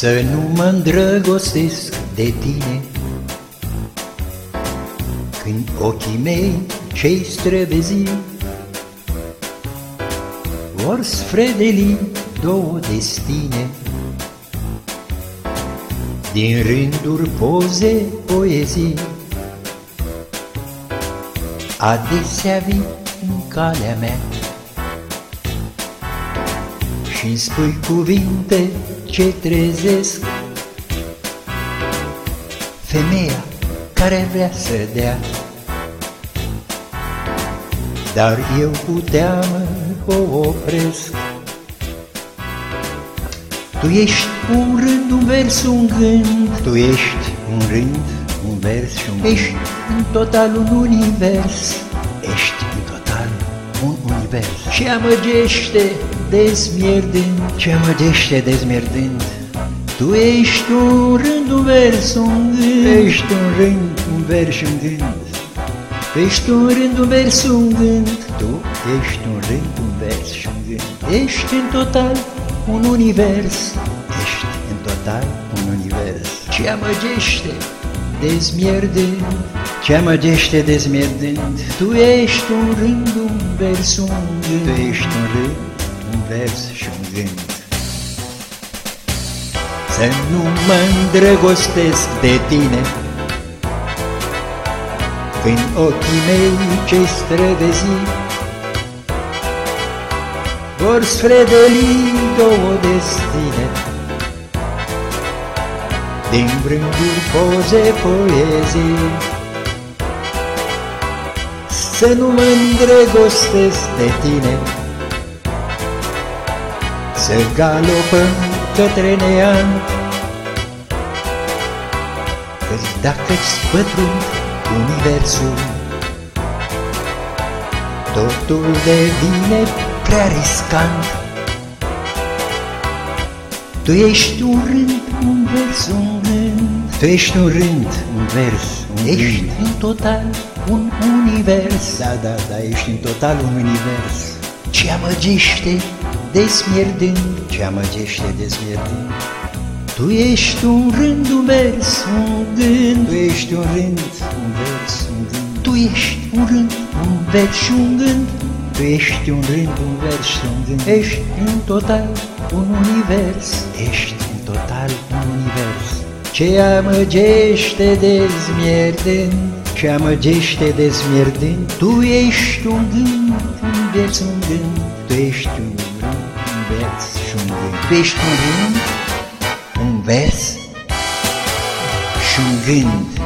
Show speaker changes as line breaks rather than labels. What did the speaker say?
Să nu mă îndrăgostesc de tine. Când ochii mei cei străvezi Vor sfredeli două destine. Din rânduri poze, poezii Adesea vii în calea mea. Și spui cuvinte ce trezesc. Femeia care vrea să dea. Dar eu cu teamă o opresc. Tu ești un rând, un vers, un gând. Tu ești un rând, un vers și un gând. Ești în total un univers. Ești în total un univers. Și amăgește dezmierdând Ce amăgește dezmierdând Tu ești un rând, un vers, un gând. Ești un rând, un vers un gând. Tu ești un rând, un vers, un gând. Tu ești un rând, un vers și un gând. Ești în total un univers. Ești în total un univers. Ce amăgește dezmierdând Ce amăgește dezmierdând Tu ești un rând, un vers, un gând. Tu ești un rând, un vers și un gând. Să nu mă îndrăgostesc de tine. Când ochii mei ce străvezi Vor sfredeli două destine. Din vrânduri poze, poezii Să nu mă îndrăgostesc de tine să galopăm către neant Căci dacă-ți pătrund universul Totul devine prea riscant. Tu ești un rând, un vers, un gând Tu ești un rând, un vers, un ești gând Ești în total un univers. Da, da, da, ești în total un univers. Ce amăgește desmierdând Ce amăgește desmierdând Tu ești un rând, un vers, un gând. Tu ești un rând, un vers, un gând. Tu ești un rând, un vers și un gând. Tu ești un rând, un vers și un gând. Ești în total un univers. Ești în total un univers. Ce amăgește dezmierdând Ce amăgește dezmierdând. Tu ești un gând, un vers, un gând. Tu ești un vers și un gând. Tu ești un rând, un vers și un gând.